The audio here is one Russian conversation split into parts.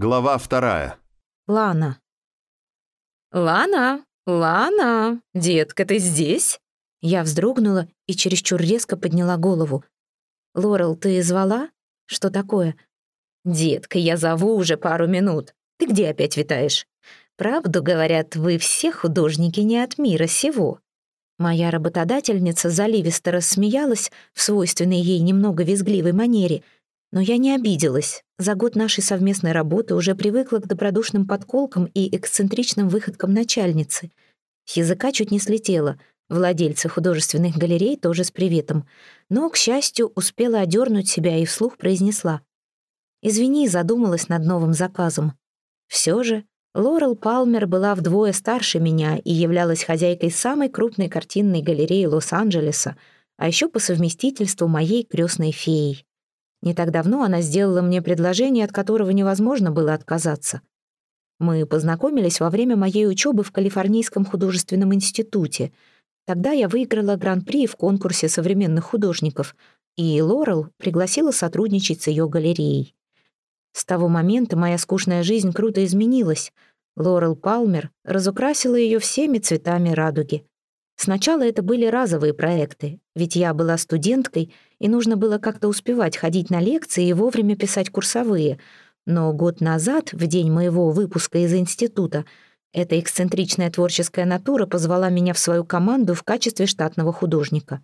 Глава вторая. Лана. «Лана! Лана! Детка, ты здесь?» Я вздрогнула и чересчур резко подняла голову. «Лорел, ты звала? Что такое?» «Детка, я зову уже пару минут. Ты где опять витаешь?» «Правду говорят, вы все художники не от мира сего». Моя работодательница заливисто рассмеялась в свойственной ей немного визгливой манере — но я не обиделась. За год нашей совместной работы уже привыкла к добродушным подколкам и эксцентричным выходкам начальницы. С языка чуть не слетела. Владельцы художественных галерей тоже с приветом. Но, к счастью, успела одернуть себя и вслух произнесла. «Извини, задумалась над новым заказом». Все же Лорел Палмер была вдвое старше меня и являлась хозяйкой самой крупной картинной галереи Лос-Анджелеса, а еще по совместительству моей крестной феей. Не так давно она сделала мне предложение, от которого невозможно было отказаться. Мы познакомились во время моей учебы в Калифорнийском художественном институте. Тогда я выиграла гран-при в конкурсе современных художников, и Лорел пригласила сотрудничать с ее галереей. С того момента моя скучная жизнь круто изменилась. Лорел Палмер разукрасила ее всеми цветами радуги. Сначала это были разовые проекты, ведь я была студенткой, и нужно было как-то успевать ходить на лекции и вовремя писать курсовые. Но год назад, в день моего выпуска из института, эта эксцентричная творческая натура позвала меня в свою команду в качестве штатного художника.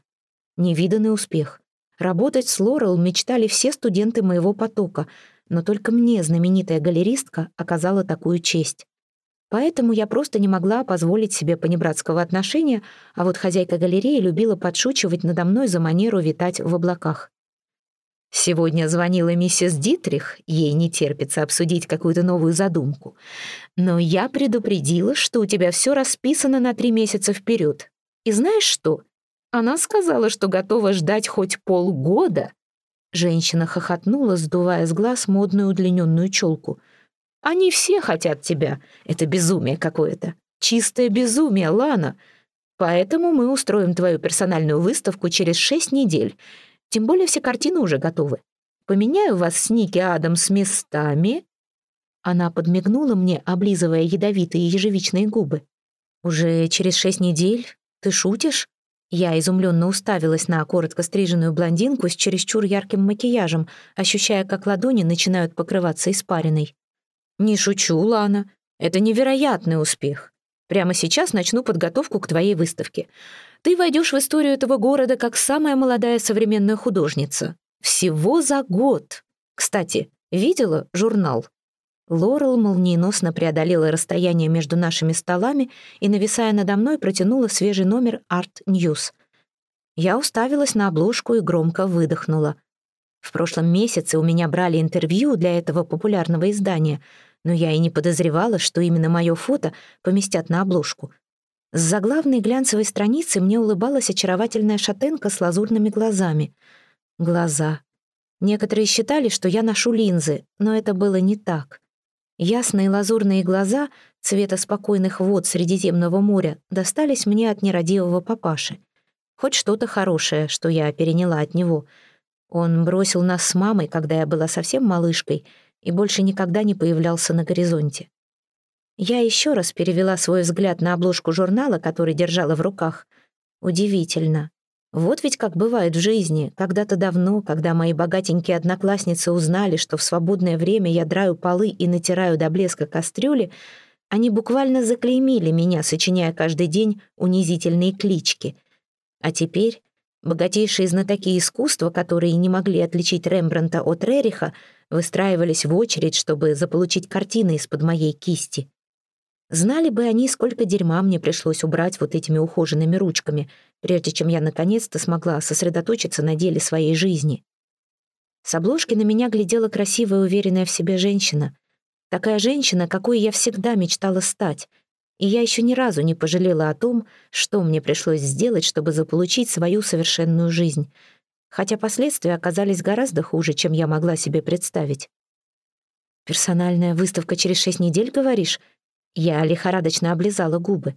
Невиданный успех. Работать с Лорел мечтали все студенты моего потока, но только мне знаменитая галеристка оказала такую честь. Поэтому я просто не могла позволить себе понебратского отношения, а вот хозяйка галереи любила подшучивать надо мной за манеру витать в облаках. Сегодня звонила миссис Дитрих, ей не терпится обсудить какую-то новую задумку. Но я предупредила, что у тебя все расписано на три месяца вперед. И знаешь что? Она сказала, что готова ждать хоть полгода. Женщина хохотнула, сдувая с глаз модную удлиненную челку — они все хотят тебя. Это безумие какое-то. Чистое безумие, Лана. Поэтому мы устроим твою персональную выставку через шесть недель. Тем более все картины уже готовы. Поменяю вас с Ники Адамс местами». Она подмигнула мне, облизывая ядовитые ежевичные губы. «Уже через шесть недель? Ты шутишь?» Я изумленно уставилась на коротко стриженную блондинку с чересчур ярким макияжем, ощущая, как ладони начинают покрываться испариной. «Не шучу, Лана. Это невероятный успех. Прямо сейчас начну подготовку к твоей выставке. Ты войдешь в историю этого города как самая молодая современная художница. Всего за год. Кстати, видела журнал?» Лорел молниеносно преодолела расстояние между нашими столами и, нависая надо мной, протянула свежий номер Art News. Я уставилась на обложку и громко выдохнула. В прошлом месяце у меня брали интервью для этого популярного издания, но я и не подозревала, что именно мое фото поместят на обложку. С заглавной глянцевой страницы мне улыбалась очаровательная шатенка с лазурными глазами. Глаза. Некоторые считали, что я ношу линзы, но это было не так. Ясные лазурные глаза цвета спокойных вод Средиземного моря достались мне от нерадивого папаши. Хоть что-то хорошее, что я переняла от него — он бросил нас с мамой, когда я была совсем малышкой, и больше никогда не появлялся на горизонте. Я еще раз перевела свой взгляд на обложку журнала, который держала в руках. Удивительно. Вот ведь как бывает в жизни. Когда-то давно, когда мои богатенькие одноклассницы узнали, что в свободное время я драю полы и натираю до блеска кастрюли, они буквально заклеймили меня, сочиняя каждый день унизительные клички. А теперь Богатейшие знатоки искусства, которые не могли отличить Рембранта от Рериха, выстраивались в очередь, чтобы заполучить картины из-под моей кисти. Знали бы они, сколько дерьма мне пришлось убрать вот этими ухоженными ручками, прежде чем я наконец-то смогла сосредоточиться на деле своей жизни. С обложки на меня глядела красивая, уверенная в себе женщина. Такая женщина, какой я всегда мечтала стать — и я еще ни разу не пожалела о том, что мне пришлось сделать, чтобы заполучить свою совершенную жизнь, хотя последствия оказались гораздо хуже, чем я могла себе представить. «Персональная выставка через шесть недель, говоришь?» Я лихорадочно облизала губы.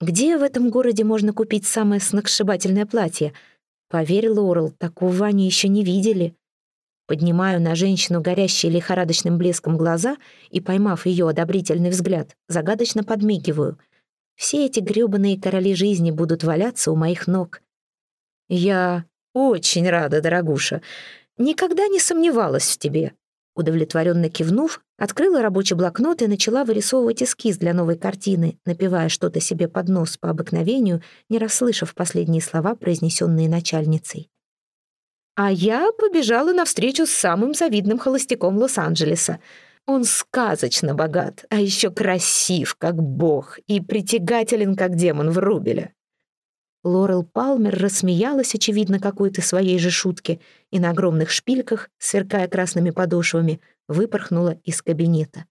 «Где в этом городе можно купить самое сногсшибательное платье?» Поверь, Лорел, такого они еще не видели. Поднимаю на женщину горящие лихорадочным блеском глаза и, поймав ее одобрительный взгляд, загадочно подмигиваю. Все эти грёбаные короли жизни будут валяться у моих ног. Я очень рада, дорогуша. Никогда не сомневалась в тебе. Удовлетворенно кивнув, открыла рабочий блокнот и начала вырисовывать эскиз для новой картины, напевая что-то себе под нос по обыкновению, не расслышав последние слова, произнесенные начальницей. А я побежала навстречу с самым завидным холостяком Лос-Анджелеса. Он сказочно богат, а еще красив, как бог, и притягателен, как демон в Рубеля. Лорел Палмер рассмеялась, очевидно, какой-то своей же шутке, и на огромных шпильках, сверкая красными подошвами, выпорхнула из кабинета.